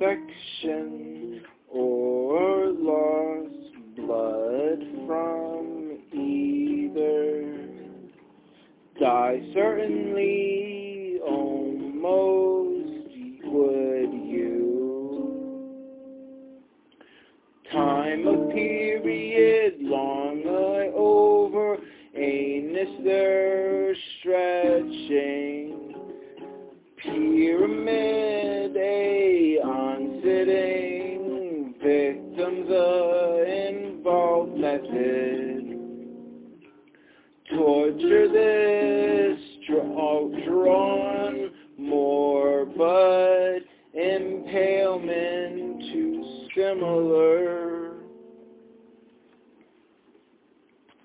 infection or lost blood from either. Die certainly, almost would you. Time of period long I over, anus there stretching. Involved method. Torture this draw, drawn more, but impalement too similar.